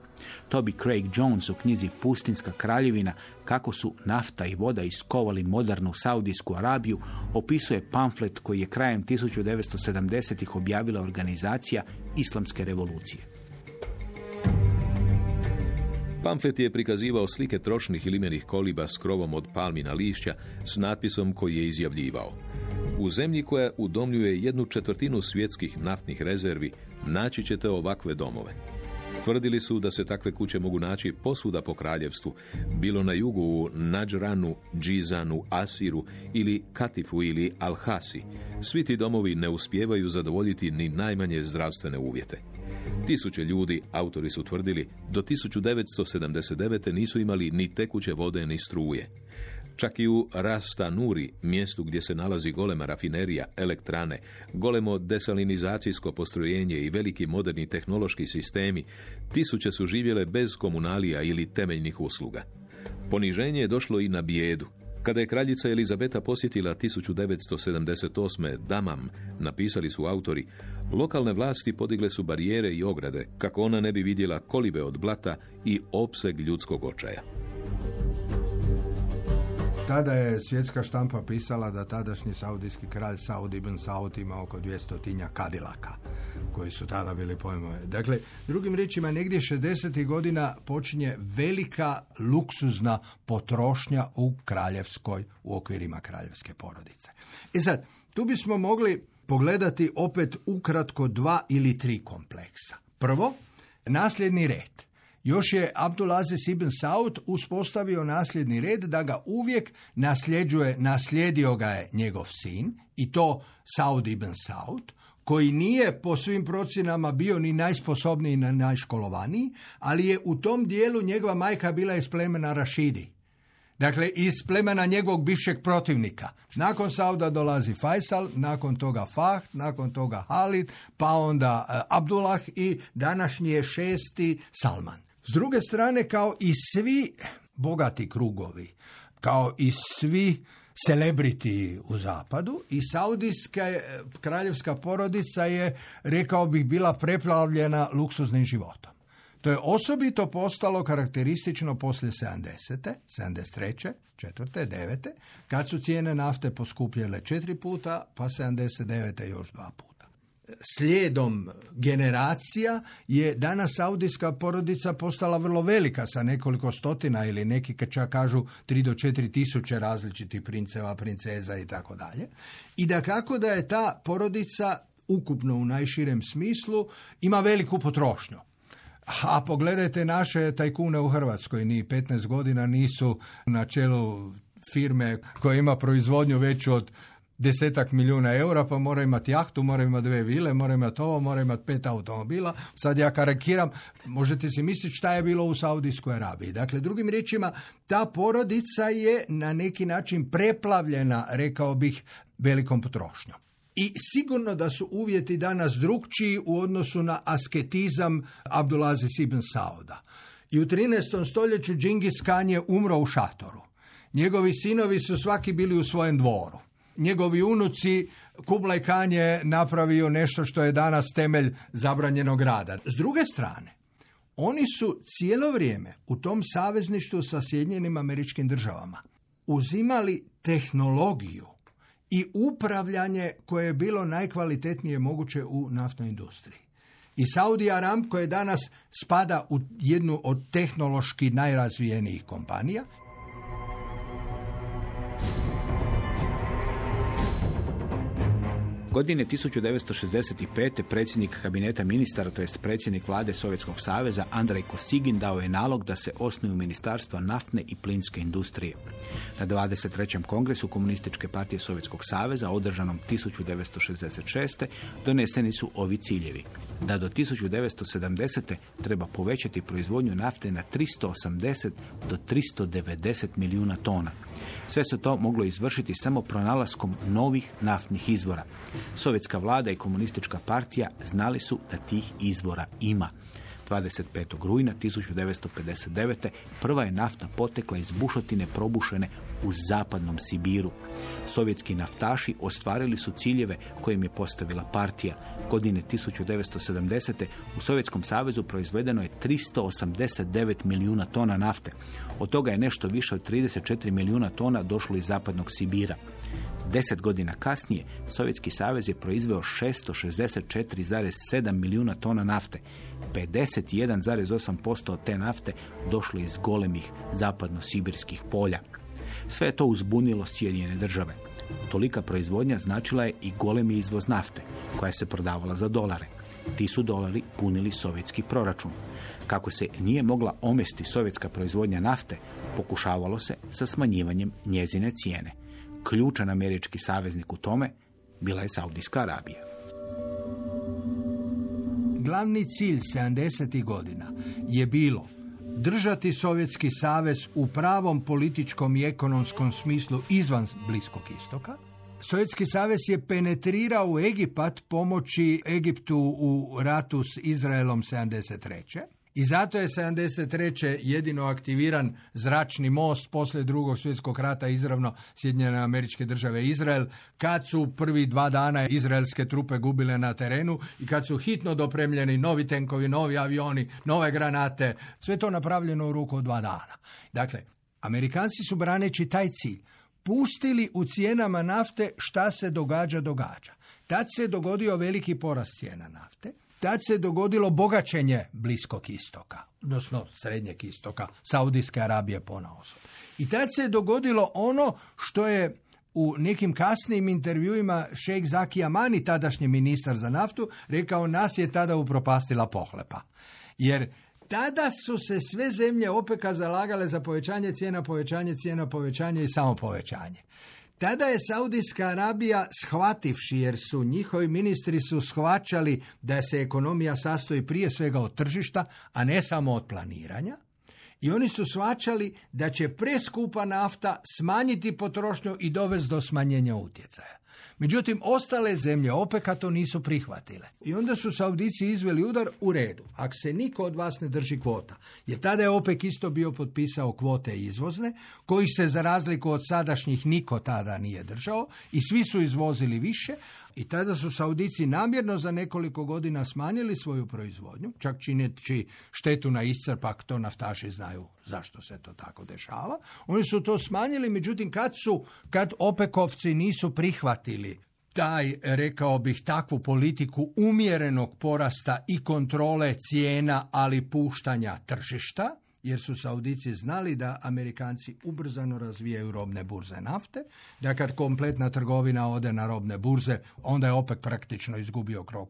Toby Craig Jones u knjizi Pustinska kraljevina kako su nafta i voda iskovali modernu Saudijsku Arabiju opisuje pamflet koji je krajem 1970-ih objavila organizacija Islamske revolucije. Pamflet je prikazivao slike trošnih i limenih koliba s krovom od palmina lišća s natpisom koji je izjavljivao. U zemlji koja udomljuje jednu četvrtinu svjetskih naftnih rezervi naći ćete ovakve domove. Tvrdili su da se takve kuće mogu naći posvuda po kraljevstvu, bilo na jugu u Nadžranu, Džizanu, Asiru ili Katifu ili Alhasi. Svi ti domovi ne uspijevaju zadovoljiti ni najmanje zdravstvene uvjete. Tisuće ljudi, autori su tvrdili, do 1979. nisu imali ni tekuće vode ni struje. Čak i u Rastanuri, mjestu gdje se nalazi golema rafinerija, elektrane, golemo desalinizacijsko postrojenje i veliki moderni tehnološki sistemi, tisuće su živjele bez komunalija ili temeljnih usluga. Poniženje je došlo i na bijedu. Kada je kraljica Elizabeta posjetila 1978. Damam, napisali su autori, lokalne vlasti podigle su barijere i ograde kako ona ne bi vidjela kolibe od blata i opseg ljudskog očaja. Tada je svjetska štampa pisala da tadašnji saudijski kralj Saud ibn Saud ima oko 200 tinja kadilaka koji su tada bili pojmove. Dakle, drugim riječima, negdje 60. godina počinje velika luksuzna potrošnja u kraljevskoj, u okvirima kraljevske porodice. I sad, tu bismo mogli pogledati opet ukratko dva ili tri kompleksa. Prvo, nasljedni red. Još je Abdulaziz ibn Saud uspostavio nasljedni red da ga uvijek nasljeđuje, naslijedio ga je njegov sin i to Saud ibn Saud, koji nije po svim procjenama bio ni najsposobniji ni najškolovaniji, ali je u tom dijelu njegova majka bila iz plemena Rašidi. Dakle, iz plemena njegovog bivšeg protivnika. Nakon Sauda dolazi Faisal, nakon toga Fahd, nakon toga Halid, pa onda eh, Abdullah i današnji je šesti Salman. S druge strane, kao i svi bogati krugovi, kao i svi celebrity u zapadu i saudijska eh, kraljevska porodica je, rekao bih, bila preplavljena luksuznim životom. To je osobito postalo karakteristično poslije 70. 73. 4. 9. kad su cijene nafte poskupljele četiri puta, pa 79. još dva puta slijedom generacija je danas saudijska porodica postala vrlo velika sa nekoliko stotina ili neki čak kažu 3 do 4 tisuće različitih princeva, princeza i tako dalje. I da kako da je ta porodica ukupno u najširem smislu ima veliku potrošnju. A pogledajte naše tajkune u Hrvatskoj, ni 15 godina nisu na čelu firme koja ima proizvodnju veću od desetak milijuna eura, pa mora imati jahtu, mora imati dve vile, mora imati ovo, mora imati pet automobila. Sad ja karakiram, možete si misliti šta je bilo u Saudijskoj Arabiji. Dakle, drugim riječima, ta porodica je na neki način preplavljena, rekao bih, velikom potrošnjom. I sigurno da su uvjeti danas drugčiji u odnosu na asketizam Abdulaziz ibn Sauda. I u 13. stoljeću Džingis Khan je umro u šatoru. Njegovi sinovi su svaki bili u svojem dvoru njegovi unuci Kublaj Khan je napravio nešto što je danas temelj zabranjenog rada. S druge strane, oni su cijelo vrijeme u tom savezništvu sa Sjedinjenim američkim državama uzimali tehnologiju i upravljanje koje je bilo najkvalitetnije moguće u naftnoj industriji. I Saudi Aramco je danas spada u jednu od tehnološki najrazvijenijih kompanija Godine 1965. predsjednik kabineta ministara, to jest predsjednik vlade Sovjetskog saveza Andrej Kosigin dao je nalog da se osnuju ministarstva naftne i plinske industrije. Na 23. kongresu Komunističke partije Sovjetskog saveza održanom 1966. doneseni su ovi ciljevi. Da do 1970. treba povećati proizvodnju nafte na 380 do 390 milijuna tona. Sve se to moglo izvršiti samo pronalaskom novih naftnih izvora. Sovjetska vlada i komunistička partija znali su da tih izvora ima. 25. rujna 1959. prva je nafta potekla iz bušotine probušene u zapadnom Sibiru. Sovjetski naftaši ostvarili su ciljeve kojim je postavila partija. Godine 1970. u Sovjetskom savezu proizvedeno je 389 milijuna tona nafte. Od toga je nešto više od 34 milijuna tona došlo iz zapadnog Sibira. Deset godina kasnije Sovjetski savez je proizveo 664,7 milijuna tona nafte. 51,8% od te nafte došlo iz golemih zapadno-sibirskih polja. Sve je to uzbunilo Sjedinjene države. Tolika proizvodnja značila je i golemi izvoz nafte, koja se prodavala za dolare. Ti su dolari punili sovjetski proračun. Kako se nije mogla omesti sovjetska proizvodnja nafte, pokušavalo se sa smanjivanjem njezine cijene. Ključan američki saveznik u tome bila je Saudijska Arabija. glavni cilj 70. godina je bilo držati Sovjetski savez u pravom političkom i ekonomskom smislu izvan Bliskog istoka. Sovjetski savez je penetrirao u Egipat pomoći Egiptu u ratu s Izraelom 73. I zato je 73. jedino aktiviran zračni most poslije drugog svjetskog rata izravno Sjedinjene američke države Izrael, kad su prvi dva dana izraelske trupe gubile na terenu i kad su hitno dopremljeni novi tenkovi, novi avioni, nove granate, sve to napravljeno u roku od dva dana. Dakle, Amerikanci su braneći taj cilj pustili u cijenama nafte šta se događa, događa. Tad se dogodio veliki porast cijena nafte, tad se dogodilo bogaćenje Bliskog istoka, odnosno Srednjeg istoka, Saudijske Arabije ponaosob. I tad se dogodilo ono što je u nekim kasnijim intervjuima šejk Zaki Amani, tadašnji ministar za naftu, rekao nas je tada upropastila pohlepa. Jer tada su se sve zemlje OPEC-a zalagale za povećanje cijena, povećanje cijena, povećanje i samo povećanje. Tada je Saudijska Arabija shvativši, jer su njihovi ministri su shvaćali da se ekonomija sastoji prije svega od tržišta, a ne samo od planiranja, i oni su shvaćali da će preskupa nafta smanjiti potrošnju i dovesti do smanjenja utjecaja. Međutim, ostale zemlje OPEC-a to nisu prihvatile. I onda su Saudici izveli udar u redu. Ako se niko od vas ne drži kvota, jer tada je OPEC isto bio potpisao kvote izvozne, koji se za razliku od sadašnjih niko tada nije držao i svi su izvozili više, i tada su Saudici namjerno za nekoliko godina smanjili svoju proizvodnju, čak čineći štetu na iscrpak, to naftaši znaju zašto se to tako dešava. Oni su to smanjili, međutim kad su, kad opekovci nisu prihvatili taj, rekao bih, takvu politiku umjerenog porasta i kontrole cijena, ali puštanja tržišta, jer su Saudici znali da Amerikanci ubrzano razvijaju robne burze nafte, da kad kompletna trgovina ode na robne burze, onda je opet praktično izgubio krok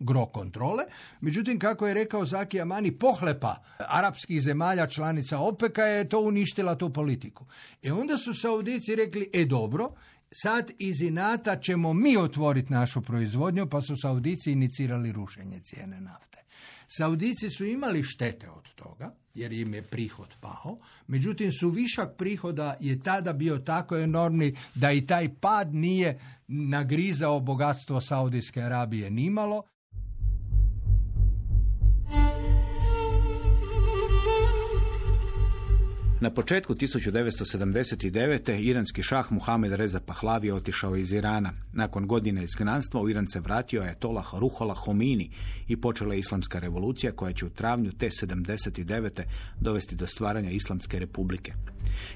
gro kontrole. Međutim, kako je rekao Zaki Amani, pohlepa arapskih zemalja članica OPEC-a je to uništila tu politiku. I onda su Saudici rekli, e dobro, sad iz inata ćemo mi otvoriti našu proizvodnju, pa su Saudici inicirali rušenje cijene nafte. Saudici su imali štete od toga, jer im je prihod pao, međutim su višak prihoda je tada bio tako enormni da i taj pad nije nagrizao bogatstvo Saudijske Arabije nimalo. Na početku 1979. iranski šah Muhammed Reza Pahlavi otišao iz Irana. Nakon godine izgnanstva u Iran se vratio je Tolah Ruhola Homini i počela je islamska revolucija koja će u travnju te 79. dovesti do stvaranja Islamske republike.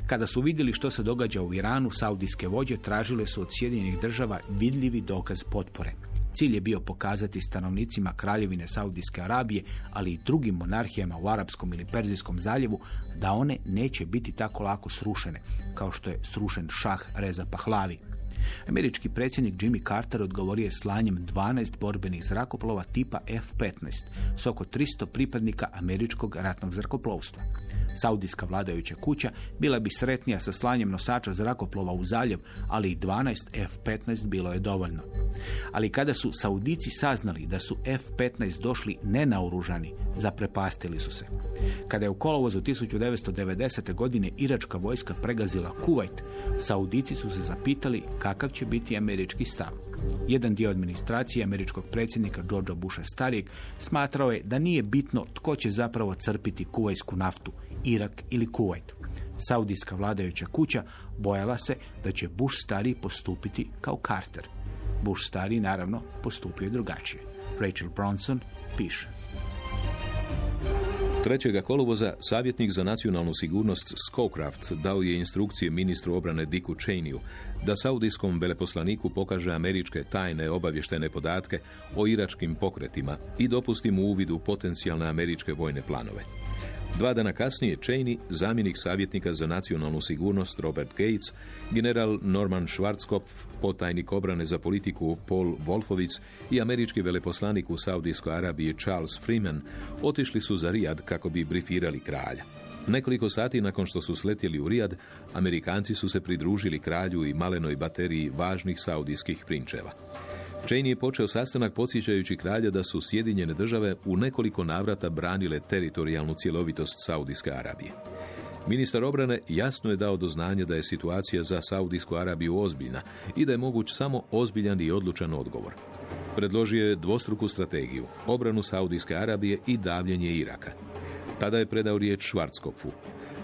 Kada su vidjeli što se događa u Iranu, saudijske vođe tražile su od Sjedinjenih država vidljivi dokaz potpore. Cilj je bio pokazati stanovnicima Kraljevine Saudijske Arabije, ali i drugim monarhijama u Arapskom ili Perzijskom zaljevu, da one neće biti tako lako srušene, kao što je srušen šah Reza Pahlavi. Američki predsjednik Jimmy Carter odgovorio je slanjem 12 borbenih zrakoplova tipa F-15 s oko 300 pripadnika američkog ratnog zrakoplovstva. Saudijska vladajuća kuća bila bi sretnija sa slanjem nosača zrakoplova u zaljev, ali i 12 F-15 bilo je dovoljno. Ali kada su Saudici saznali da su F-15 došli nenaoružani, zaprepastili su se. Kada je u kolovozu 1990. godine iračka vojska pregazila Kuvajt, Saudici su se zapitali kakav će biti američki stav. Jedan dio administracije američkog predsjednika Georgea Busha starijeg smatrao je da nije bitno tko će zapravo crpiti kuvajsku naftu, Irak ili Kuvajt. Saudijska vladajuća kuća bojala se da će Bush stariji postupiti kao Carter. Bush stariji naravno postupio je drugačije. Rachel Bronson piše. 3. kolovoza savjetnik za nacionalnu sigurnost Scowcraft dao je instrukcije ministru obrane Dicku Cheneyu da saudijskom veleposlaniku pokaže američke tajne obavještene podatke o iračkim pokretima i dopusti mu uvid potencijalne američke vojne planove. Dva dana kasnije Cheney, zamjenik savjetnika za nacionalnu sigurnost Robert Gates, general Norman Schwarzkopf, potajnik obrane za politiku Paul Wolfowitz i američki veleposlanik u Saudijskoj Arabiji Charles Freeman otišli su za Rijad kako bi brifirali kralja. Nekoliko sati nakon što su sletjeli u Rijad, Amerikanci su se pridružili kralju i malenoj bateriji važnih saudijskih prinčeva. Cheney je počeo sastanak podsjećajući kralja da su Sjedinjene države u nekoliko navrata branile teritorijalnu cjelovitost Saudijske Arabije. Ministar obrane jasno je dao do znanja da je situacija za Saudijsku Arabiju ozbiljna i da je moguć samo ozbiljan i odlučan odgovor. Predložio je dvostruku strategiju, obranu Saudijske Arabije i davljenje Iraka. Tada je predao riječ Švarckopfu.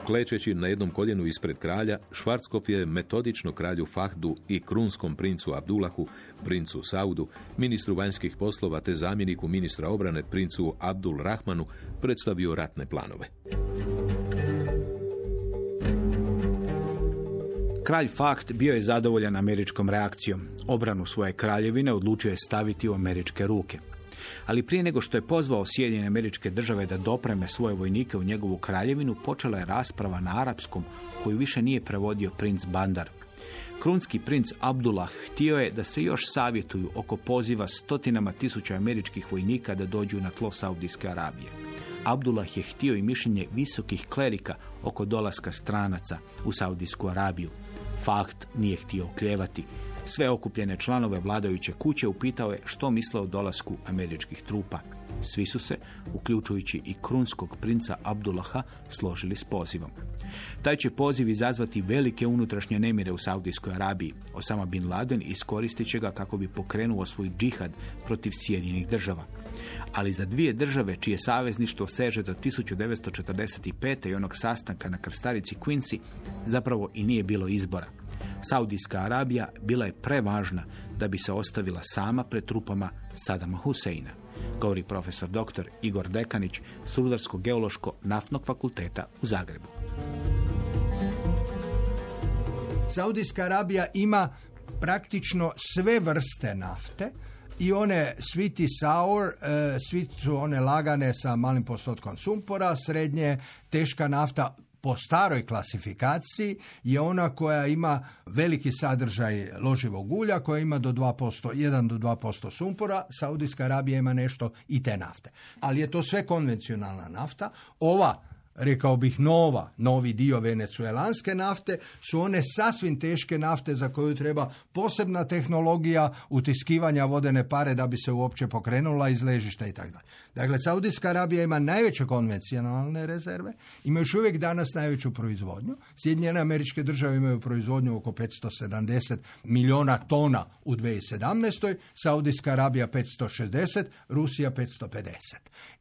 Klečeći na jednom koljenu ispred kralja, Švarckop je metodično kralju Fahdu i krunskom princu Abdulahu, princu Saudu, ministru vanjskih poslova te zamjeniku ministra obrane princu Abdul Rahmanu predstavio ratne planove. Kralj Fakt bio je zadovoljan američkom reakcijom. Obranu svoje kraljevine odlučio je staviti u američke ruke. Ali prije nego što je pozvao Sjedinjene američke države da dopreme svoje vojnike u njegovu kraljevinu, počela je rasprava na arapskom koju više nije prevodio princ Bandar. Krunski princ Abdullah htio je da se još savjetuju oko poziva stotinama tisuća američkih vojnika da dođu na tlo Saudijske Arabije. Abdullah je htio i mišljenje visokih klerika oko dolaska stranaca u Saudijsku Arabiju. Fakt nije htio okljevati. Sve okupljene članove vladajuće kuće upitao je što misle o dolasku američkih trupa. Svi su se, uključujući i krunskog princa Abdullaha, složili s pozivom. Taj će poziv izazvati velike unutrašnje nemire u Saudijskoj Arabiji. Osama bin Laden iskoristit će ga kako bi pokrenuo svoj džihad protiv Sjedinjenih država. Ali za dvije države čije savezništvo seže do 1945. i onog sastanka na krstarici Quincy zapravo i nije bilo izbora. Saudijska Arabija bila je prevažna da bi se ostavila sama pred trupama Sadama Huseina, govori profesor dr. Igor Dekanić s Rudarsko-geološko-naftnog fakulteta u Zagrebu. Saudijska Arabija ima praktično sve vrste nafte i one sviti sour, e, svi su one lagane sa malim postotkom sumpora, srednje teška nafta po staroj klasifikaciji je ona koja ima veliki sadržaj loživog ulja, koja ima do 2%, 1 do 2% sumpora, Saudijska Arabija ima nešto i te nafte. Ali je to sve konvencionalna nafta. Ova rekao bih nova, novi dio venecuelanske nafte, su one sasvim teške nafte za koju treba posebna tehnologija utiskivanja vodene pare da bi se uopće pokrenula iz ležišta i tako dalje. Dakle, Saudijska Arabija ima najveće konvencionalne rezerve, ima još uvijek danas najveću proizvodnju. Sjedinjene američke države imaju proizvodnju oko 570 milijuna tona u 2017. Saudijska Arabija 560, Rusija 550.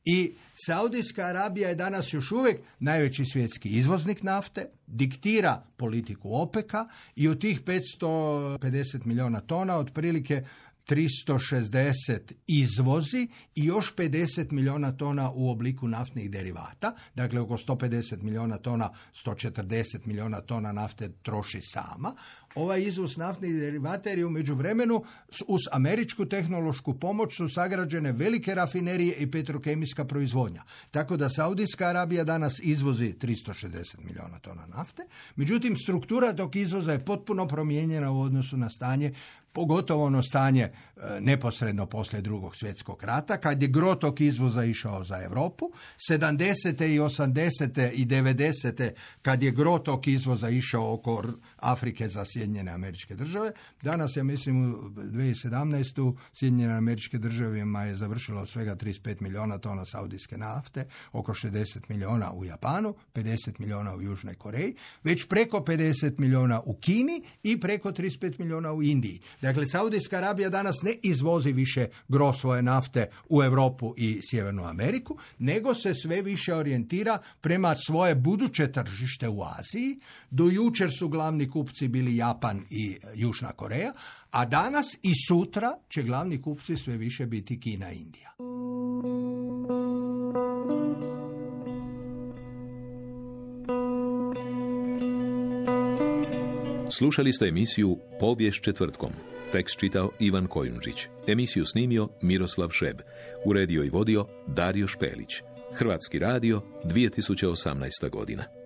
I Saudijska Arabija je danas još uvijek najveći svjetski izvoznik nafte, diktira politiku OPEC-a i od tih 550 milijuna tona otprilike 360 izvozi i još 50 milijuna tona u obliku naftnih derivata, dakle oko 150 milijuna tona, 140 milijuna tona nafte troši sama. Ovaj izvoz naftnih derivata je u međuvremenu uz američku tehnološku pomoć su sagrađene velike rafinerije i petrokemijska proizvodnja. Tako da Saudijska Arabija danas izvozi 360 milijuna tona nafte, međutim struktura tog izvoza je potpuno promijenjena u odnosu na stanje pogotovo ono stanje e, neposredno poslije drugog svjetskog rata, kad je grotok izvoza išao za Europu, 70. i 80. i 90. kad je grotok izvoza išao oko Afrike za Sjedinjene američke države. Danas, ja mislim, u 2017. Sjedinjene američke države je završilo svega 35 milijuna tona saudijske nafte, oko 60 milijuna u Japanu, 50 milijuna u Južnoj Koreji, već preko 50 milijuna u Kini i preko 35 milijuna u Indiji. Dakle, Saudijska Arabija danas ne izvozi više gro svoje nafte u Europu i Sjevernu Ameriku, nego se sve više orijentira prema svoje buduće tržište u Aziji. Do jučer su glavni kupci bili Japan i Južna Koreja, a danas i sutra će glavni kupci sve više biti Kina i Indija. Slušali ste emisiju Povijest četvrtkom. Tekst čitao Ivan Kojundžić. Emisiju snimio Miroslav Šeb. Uredio i vodio Dario Špelić. Hrvatski radio 2018. godina.